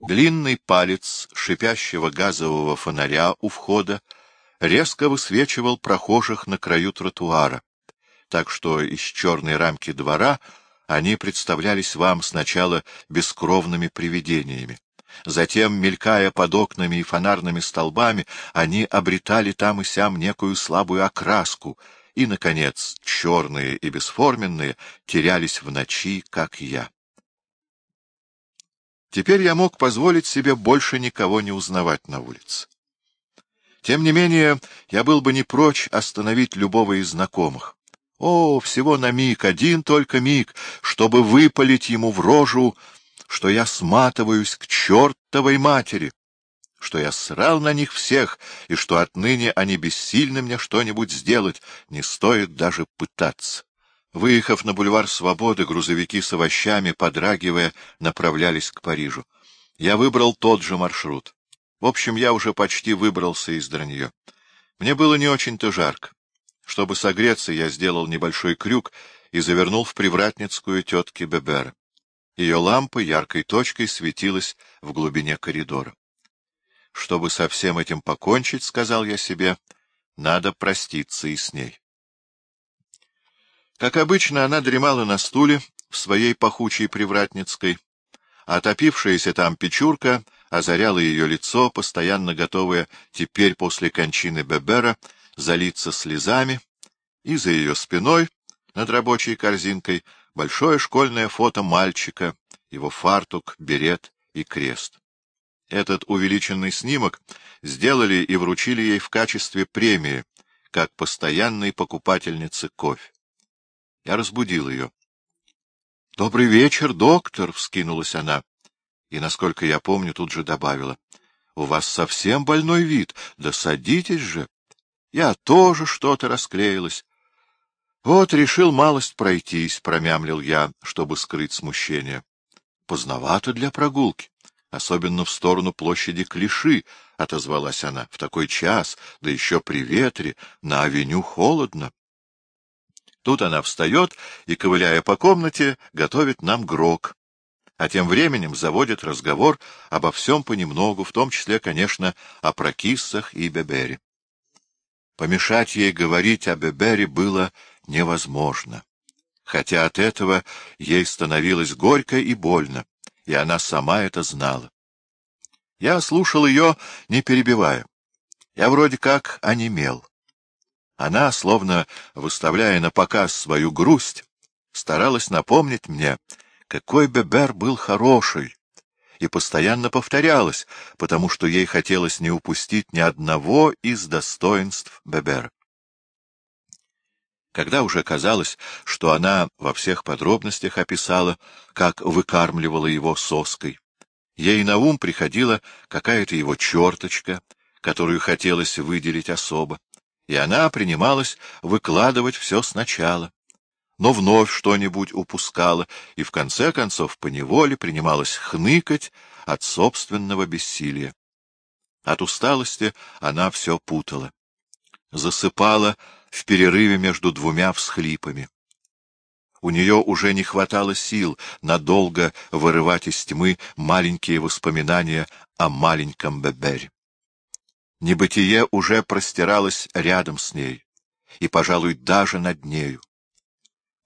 Длинный палец шипящего газового фонаря у входа резко высвечивал прохожих на краю тротуара, так что из черной рамки двора они представлялись вам сначала бескровными привидениями. Затем, мелькая под окнами и фонарными столбами, они обретали там и сям некую слабую окраску, и, наконец, черные и бесформенные терялись в ночи, как я. Теперь я мог позволить себе больше никого не узнавать на улице. Тем не менее, я был бы не прочь остановить любого из знакомых. О, всего на миг, один только миг, чтобы выпалить ему в рожу, что я сматываюсь к чертовой матери, что я срал на них всех, и что отныне они бессильны мне что-нибудь сделать, не стоит даже пытаться. Выехав на бульвар Свободы, грузовики с овощами, подрагивая, направлялись к Парижу. Я выбрал тот же маршрут. В общем, я уже почти выбрался из Дранье. Мне было не очень-то жарко. Чтобы согреться, я сделал небольшой крюк и завернул в привратницкую тетки Бебера. Ее лампа яркой точкой светилась в глубине коридора. Чтобы со всем этим покончить, — сказал я себе, — надо проститься и с ней. Как обычно, она дремала на стуле в своей пахучей привратницкой, а топившаяся там печурка озаряла ее лицо, постоянно готовая теперь после кончины Бебера залиться слезами, и за ее спиной, над рабочей корзинкой, большое школьное фото мальчика, его фартук, берет и крест. Этот увеличенный снимок сделали и вручили ей в качестве премии, как постоянной покупательнице кофе. Я разбудил ее. — Добрый вечер, доктор! — вскинулась она. И, насколько я помню, тут же добавила. — У вас совсем больной вид. Да садитесь же. Я тоже что-то расклеилась. — Вот, решил малость пройтись, — промямлил я, чтобы скрыть смущение. — Поздновато для прогулки, особенно в сторону площади Клиши, — отозвалась она. — В такой час, да еще при ветре, на авеню холодно. Тут она встает и, ковыляя по комнате, готовит нам грок, а тем временем заводит разговор обо всем понемногу, в том числе, конечно, о прокиссах и Бебере. Помешать ей говорить о Бебере было невозможно, хотя от этого ей становилось горько и больно, и она сама это знала. Я слушал ее, не перебивая. Я вроде как онемел. Она, словно выставляя на показ свою грусть, старалась напомнить мне, какой Бебер был хороший, и постоянно повторялась, потому что ей хотелось не упустить ни одного из достоинств Бебера. Когда уже казалось, что она во всех подробностях описала, как выкармливала его соской, ей на ум приходила какая-то его черточка, которую хотелось выделить особо и она принималась выкладывать все сначала, но вновь что-нибудь упускала и, в конце концов, поневоле принималась хныкать от собственного бессилия. От усталости она все путала. Засыпала в перерыве между двумя всхлипами. У нее уже не хватало сил надолго вырывать из тьмы маленькие воспоминания о маленьком Бебере. Небытие уже простиралось рядом с ней, и, пожалуй, даже над нею.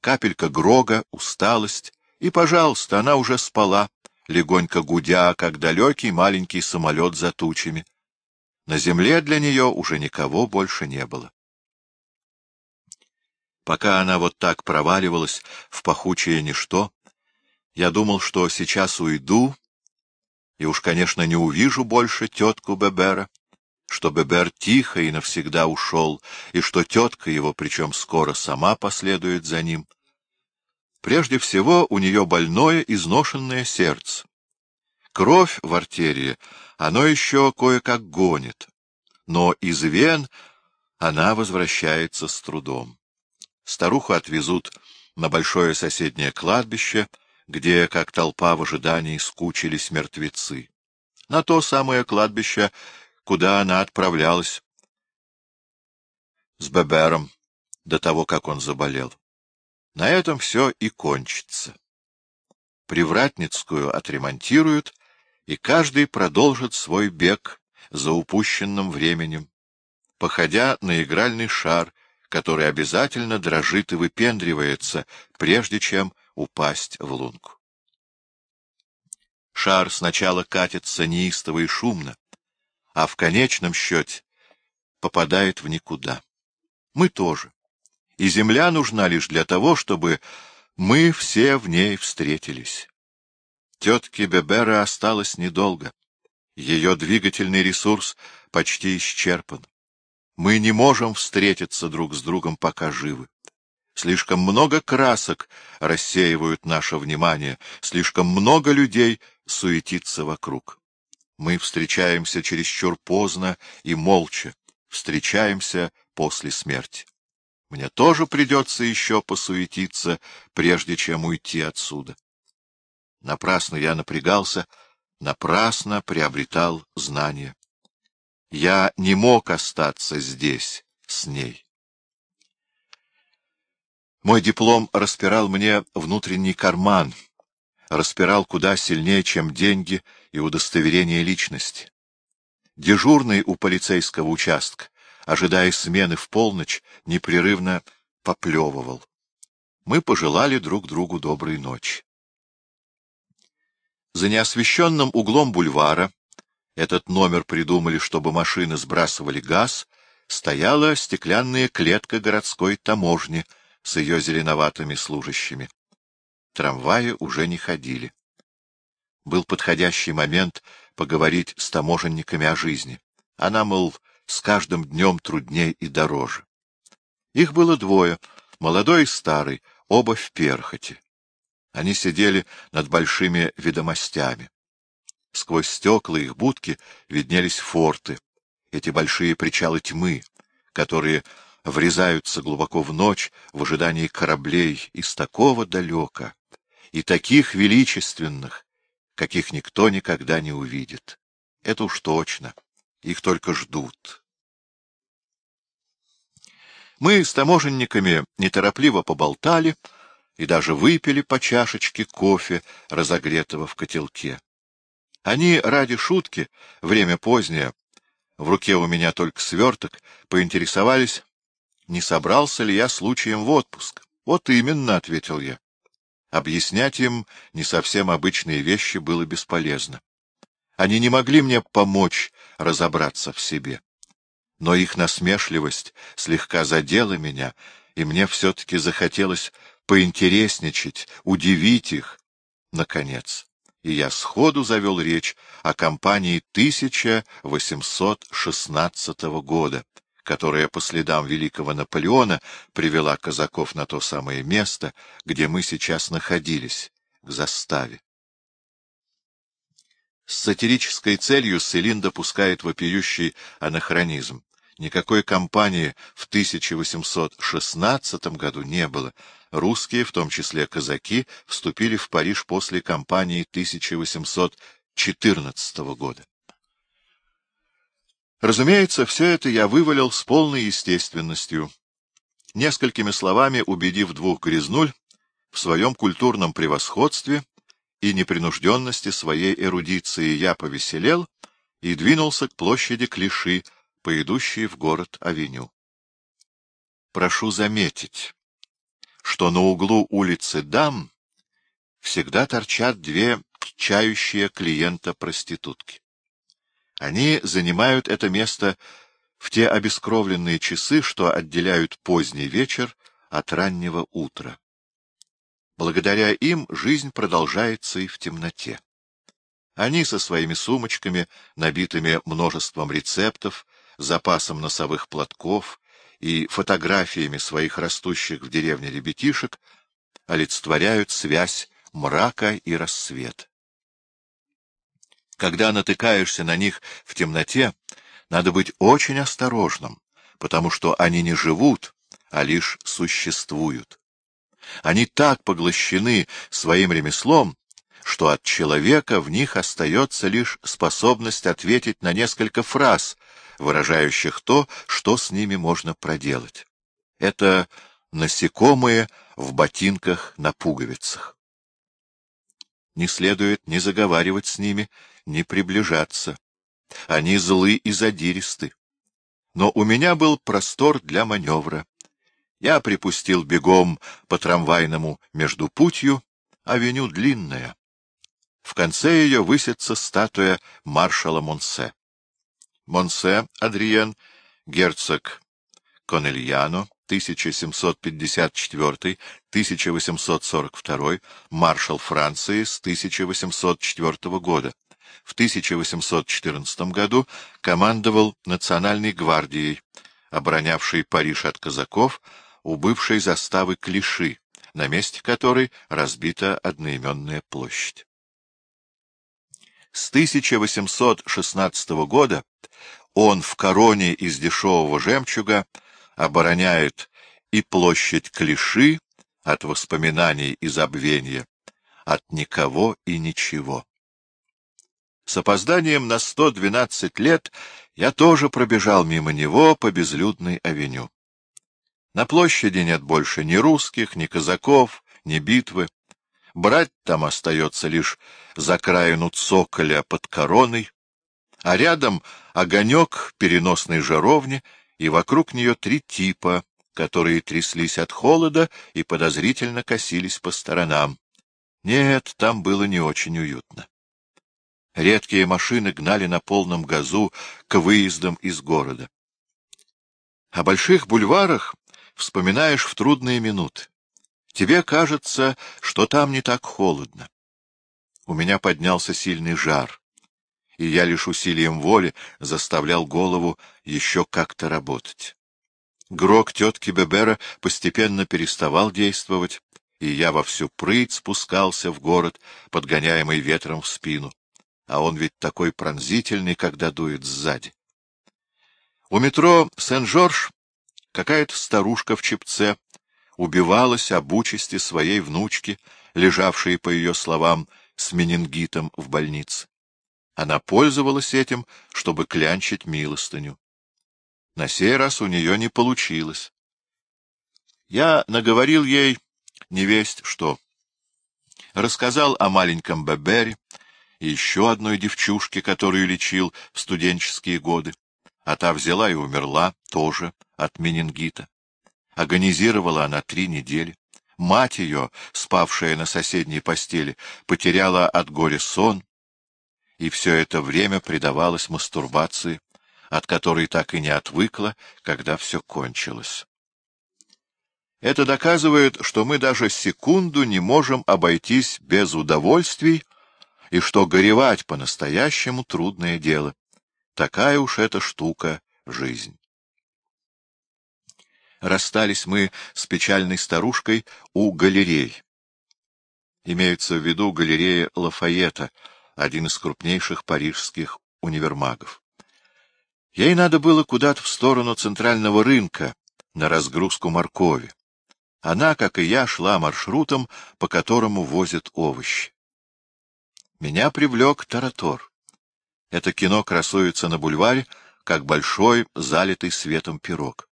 Капелька грога, усталость, и, пожалуйста, она уже спала, легонько гудя, как далекий маленький самолет за тучами. На земле для нее уже никого больше не было. Пока она вот так проваливалась в пахучее ничто, я думал, что сейчас уйду, и уж, конечно, не увижу больше тетку Бебера что Бебер тихо и навсегда ушел, и что тетка его, причем скоро, сама последует за ним. Прежде всего, у нее больное, изношенное сердце. Кровь в артерии оно еще кое-как гонит, но из вен она возвращается с трудом. Старуху отвезут на большое соседнее кладбище, где, как толпа в ожидании, скучились мертвецы. На то самое кладбище куда она отправлялась с Бебером до того, как он заболел. На этом все и кончится. Привратницкую отремонтируют, и каждый продолжит свой бег за упущенным временем, походя на игральный шар, который обязательно дрожит и выпендривается, прежде чем упасть в лунку. Шар сначала катится неистово и шумно, а в конечном счете попадает в никуда. Мы тоже. И земля нужна лишь для того, чтобы мы все в ней встретились. Тетке Бебера осталось недолго. Ее двигательный ресурс почти исчерпан. Мы не можем встретиться друг с другом, пока живы. Слишком много красок рассеивают наше внимание, слишком много людей суетится вокруг. Мы встречаемся чересчур поздно и молча, встречаемся после смерти. Мне тоже придется еще посуетиться, прежде чем уйти отсюда. Напрасно я напрягался, напрасно приобретал знания. Я не мог остаться здесь с ней. Мой диплом распирал мне внутренний карман, распирал куда сильнее, чем деньги и удостоверение личности. Дежурный у полицейского участка, ожидая смены в полночь, непрерывно поплевывал. Мы пожелали друг другу доброй ночи. За неосвещенным углом бульвара, этот номер придумали, чтобы машины сбрасывали газ, стояла стеклянная клетка городской таможни с ее зеленоватыми служащими. Трамваи уже не ходили. Был подходящий момент поговорить с таможенниками о жизни. Она, мол, с каждым днем трудней и дороже. Их было двое, молодой и старый, оба в перхоти. Они сидели над большими ведомостями. Сквозь стекла их будки виднелись форты, эти большие причалы тьмы, которые врезаются глубоко в ночь в ожидании кораблей из такого далека, и таких величественных, каких никто никогда не увидит. Это уж точно. Их только ждут. Мы с таможенниками неторопливо поболтали и даже выпили по чашечке кофе, разогретого в котелке. Они ради шутки, время позднее, в руке у меня только сверток, поинтересовались, не собрался ли я случаем в отпуск. — Вот именно, — ответил я. Объяснять им не совсем обычные вещи было бесполезно. Они не могли мне помочь разобраться в себе. Но их насмешливость слегка задела меня, и мне все-таки захотелось поинтересничать, удивить их, наконец. И я сходу завел речь о кампании 1816 года, которая по следам великого Наполеона привела казаков на то самое место, где мы сейчас находились, к заставе. С сатирической целью Селин допускает вопиющий анахронизм. Никакой кампании в 1816 году не было. Русские, в том числе казаки, вступили в Париж после кампании 1814 года. Разумеется, все это я вывалил с полной естественностью. Несколькими словами убедив двух грязнуль в своем культурном превосходстве и непринужденности своей эрудиции, я повеселел и двинулся к площади Клиши, по идущей в город Авеню. Прошу заметить, что на углу улицы Дам всегда торчат две чающие клиента проститутки. Они занимают это место в те обескровленные часы, что отделяют поздний вечер от раннего утра. Благодаря им жизнь продолжается и в темноте. Они со своими сумочками, набитыми множеством рецептов, запасом носовых платков и фотографиями своих растущих в деревне ребятишек, олицетворяют связь мрака и рассвета. Когда натыкаешься на них в темноте, надо быть очень осторожным, потому что они не живут, а лишь существуют. Они так поглощены своим ремеслом, что от человека в них остается лишь способность ответить на несколько фраз, выражающих то, что с ними можно проделать. Это насекомые в ботинках на пуговицах. Не следует ни заговаривать с ними, ни приближаться. Они злы и задиристы. Но у меня был простор для маневра. Я припустил бегом по трамвайному между путью, авеню длинная. В конце ее высится статуя маршала Монсе. Монсе Адриен, герцог Конельяно, 1754-1842, маршал Франции с 1804 года. В 1814 году командовал Национальной гвардией, оборонявшей Париж от казаков у бывшей заставы Клиши, на месте которой разбита одноименная площадь. С 1816 года он в короне из дешевого жемчуга обороняет и площадь Клиши от воспоминаний и забвения, от никого и ничего. С опозданием на 112 лет я тоже пробежал мимо него по безлюдной авеню. На площади нет больше ни русских, ни казаков, ни битвы. Брать там остается лишь закраину цоколя под короной, а рядом огонек переносной жаровни и вокруг нее три типа, которые тряслись от холода и подозрительно косились по сторонам. Нет, там было не очень уютно. Редкие машины гнали на полном газу к выездам из города. О больших бульварах вспоминаешь в трудные минуты. Тебе кажется, что там не так холодно. У меня поднялся сильный жар и я лишь усилием воли заставлял голову еще как-то работать. Грок тетки Бебера постепенно переставал действовать, и я во всю прыть спускался в город, подгоняемый ветром в спину. А он ведь такой пронзительный, когда дует сзади. У метро Сен-Жорж какая-то старушка в чепце убивалась об участи своей внучки, лежавшей, по ее словам, с менингитом в больнице. Она пользовалась этим, чтобы клянчить милостыню. На сей раз у нее не получилось. Я наговорил ей невесть что. Рассказал о маленьком Бебере и еще одной девчушке, которую лечил в студенческие годы. А та взяла и умерла, тоже от менингита. Агонизировала она три недели. Мать ее, спавшая на соседней постели, потеряла от горя сон, и все это время предавалась мастурбации, от которой так и не отвыкла, когда все кончилось. Это доказывает, что мы даже секунду не можем обойтись без удовольствий, и что горевать по-настоящему трудное дело. Такая уж эта штука — жизнь. Расстались мы с печальной старушкой у галерей. Имеются в виду галерея Лафайета — один из крупнейших парижских универмагов. Ей надо было куда-то в сторону центрального рынка, на разгрузку моркови. Она, как и я, шла маршрутом, по которому возят овощи. Меня привлек Таратор. Это кино красуется на бульваре, как большой, залитый светом пирог.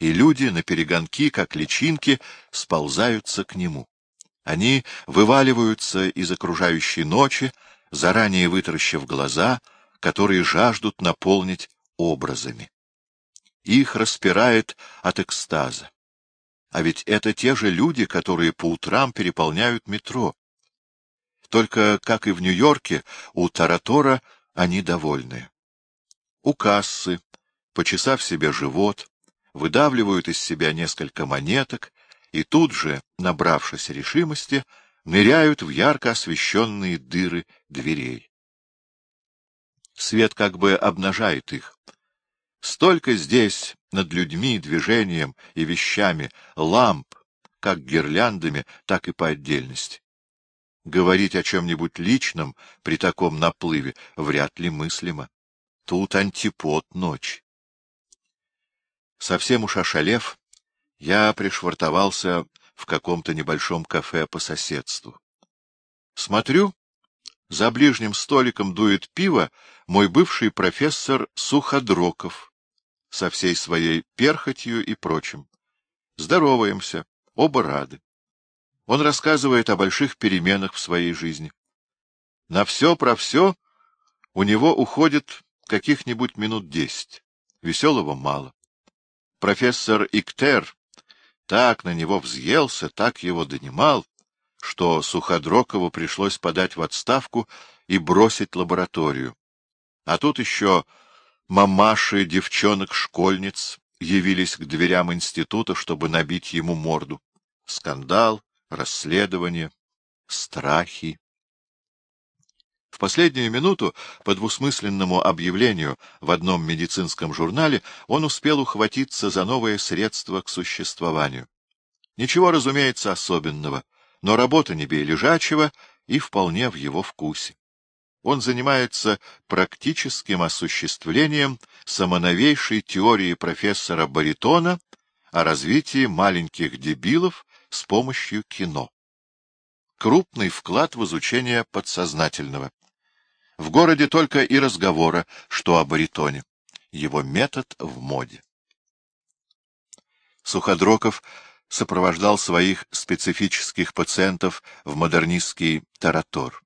И люди на перегонки, как личинки, сползаются к нему. Они вываливаются из окружающей ночи, заранее вытаращив глаза, которые жаждут наполнить образами. Их распирает от экстаза. А ведь это те же люди, которые по утрам переполняют метро. Только, как и в Нью-Йорке, у Таратора они довольны. У кассы, почесав себе живот, выдавливают из себя несколько монеток и тут же, набравшись решимости, ныряют в ярко освещенные дыры дверей. Свет как бы обнажает их. Столько здесь над людьми, движением и вещами ламп, как гирляндами, так и по отдельности. Говорить о чем-нибудь личном при таком наплыве вряд ли мыслимо. Тут антипод ночь. Совсем уж ошалев, я пришвартовался в каком-то небольшом кафе по соседству. Смотрю, за ближним столиком дует пиво мой бывший профессор Суходроков со всей своей перхотью и прочим. Здороваемся, оба рады. Он рассказывает о больших переменах в своей жизни. На все про все у него уходит каких-нибудь минут десять. Веселого мало. Профессор Иктер так на него взъелся, так его донимал, что Суходрокову пришлось подать в отставку и бросить лабораторию. А тут еще мамаши девчонок-школьниц явились к дверям института, чтобы набить ему морду. Скандал, расследование, страхи. Последнюю минуту, по двусмысленному объявлению в одном медицинском журнале, он успел ухватиться за новое средство к существованию. Ничего, разумеется, особенного, но работа не бей лежачего и вполне в его вкусе. Он занимается практическим осуществлением самоновейшей теории профессора Баритона о развитии маленьких дебилов с помощью кино. Крупный вклад в изучение подсознательного. В городе только и разговора, что о баритоне. Его метод в моде. Суходроков сопровождал своих специфических пациентов в модернистский таратор.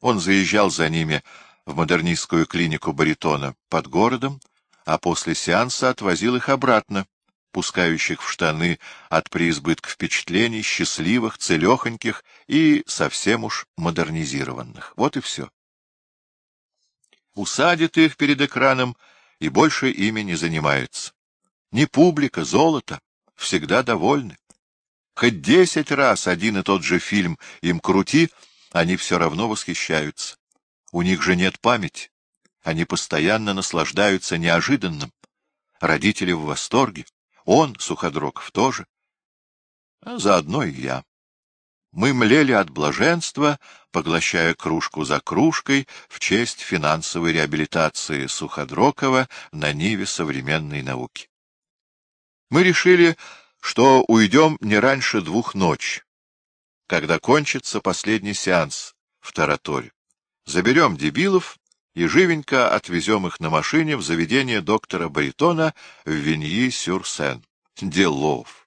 Он заезжал за ними в модернистскую клинику баритона под городом, а после сеанса отвозил их обратно, пускающих в штаны от преизбытка впечатлений, счастливых, целехоньких и совсем уж модернизированных. Вот и все. Усадит их перед экраном и больше ими не занимается. Не публика, золото, всегда довольны. Хоть десять раз один и тот же фильм им крути — они все равно восхищаются. У них же нет памяти. Они постоянно наслаждаются неожиданным. Родители в восторге. Он, Суходроков, тоже. А заодно и я. Мы млели от блаженства, поглощая кружку за кружкой в честь финансовой реабилитации Суходрокова на ниве современной науки. Мы решили, что уйдем не раньше двух ночи, когда кончится последний сеанс в Тараторе. Заберем дебилов и живенько отвезем их на машине в заведение доктора Баритона в Виньи-Сюрсен. Делов!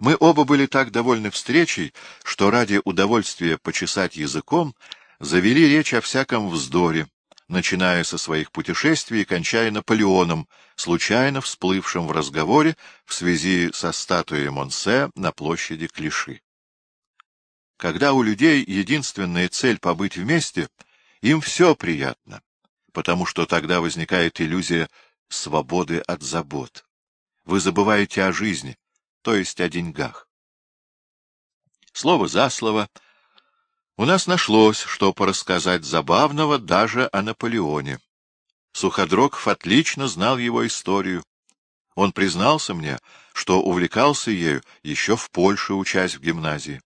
Мы оба были так довольны встречей, что ради удовольствия почесать языком завели речь о всяком вздоре, начиная со своих путешествий и кончая Наполеоном, случайно всплывшим в разговоре в связи со статуей Монсе на площади Клиши. Когда у людей единственная цель побыть вместе, им все приятно, потому что тогда возникает иллюзия свободы от забот. Вы забываете о жизни, то есть о деньгах. Слово за слово — у нас нашлось, что порассказать забавного даже о Наполеоне. Суходроков отлично знал его историю. Он признался мне, что увлекался ею еще в Польше, учась в гимназии.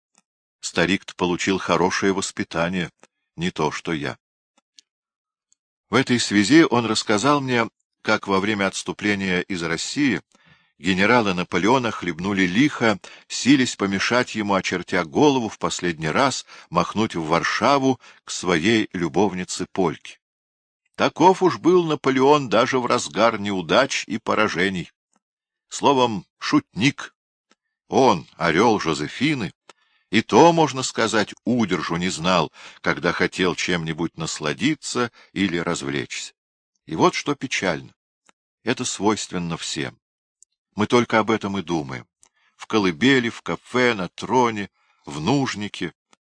Старик получил хорошее воспитание, не то что я. В этой связи он рассказал мне, как во время отступления из России генерала Наполеона хлебнули лихо, сились помешать ему, очертя голову, в последний раз махнуть в Варшаву к своей любовнице Польке. Таков уж был Наполеон даже в разгар неудач и поражений. Словом, шутник. Он, орел Жозефины, и то, можно сказать, удержу не знал, когда хотел чем-нибудь насладиться или развлечься. И вот что печально. Это свойственно всем. Мы только об этом и думаем. В колыбели, в кафе, на троне, в нужнике,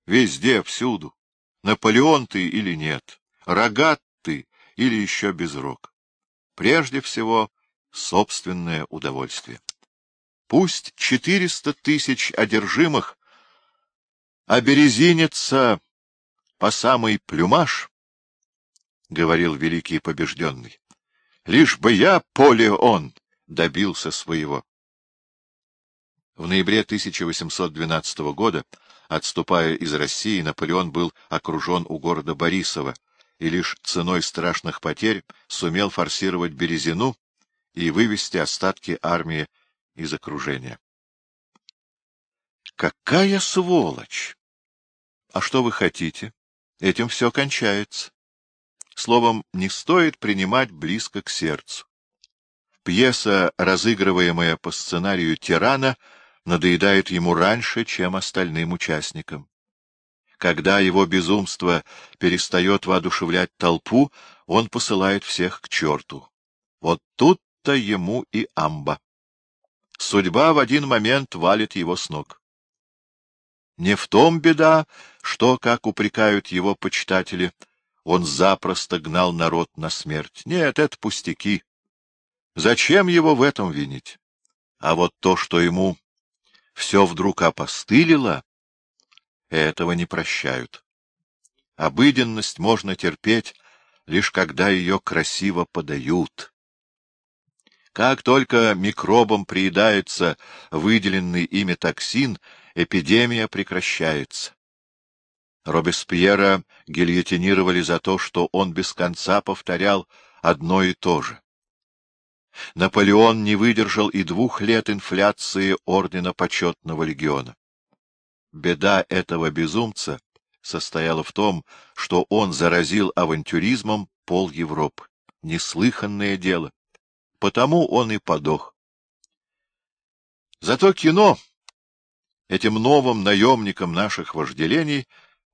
везде, всюду. Наполеон ты или нет, рогат ты или еще без рог. Прежде всего, собственное удовольствие. Пусть четыреста тысяч одержимых оберезинится по самый плюмаж, — говорил великий побежденный, — лишь бы я, поле он, добился своего. В ноябре 1812 года, отступая из России, Наполеон был окружен у города Борисова и лишь ценой страшных потерь сумел форсировать Березину и вывести остатки армии из окружения. Какая сволочь! А что вы хотите? Этим все кончается. Словом, не стоит принимать близко к сердцу. Пьеса, разыгрываемая по сценарию тирана, надоедает ему раньше, чем остальным участникам. Когда его безумство перестает воодушевлять толпу, он посылает всех к черту. Вот тут-то ему и амба. Судьба в один момент валит его с ног. Не в том беда, что, как упрекают его почитатели, он запросто гнал народ на смерть. Нет, это пустяки. Зачем его в этом винить? А вот то, что ему все вдруг опостылило, этого не прощают. Обыденность можно терпеть, лишь когда ее красиво подают. Как только микробам приедается выделенный ими токсин, эпидемия прекращается. Робеспьера гильотинировали за то, что он без конца повторял одно и то же. Наполеон не выдержал и двух лет инфляции Ордена Почетного Легиона. Беда этого безумца состояла в том, что он заразил авантюризмом пол Европы. Неслыханное дело. Потому он и подох. Зато кино, этим новым наемником наших вожделений,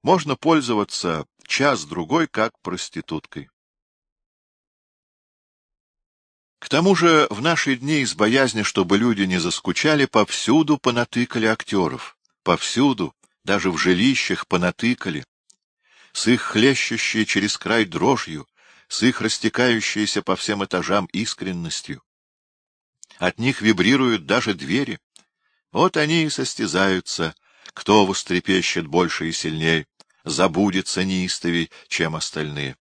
можно пользоваться час-другой как проституткой. Тому же в наши дни из боязни, чтобы люди не заскучали, повсюду понатыкали актеров. Повсюду, даже в жилищах, понатыкали. С их хлещущей через край дрожью, с их растекающейся по всем этажам искренностью. От них вибрируют даже двери. Вот они и состязаются, кто вострепещет больше и сильнее, забудется неистовей, чем остальные.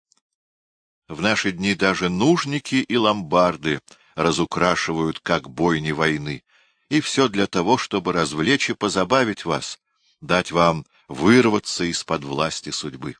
В наши дни даже нужники и ломбарды разукрашивают, как бойни войны, и все для того, чтобы развлечь и позабавить вас, дать вам вырваться из-под власти судьбы.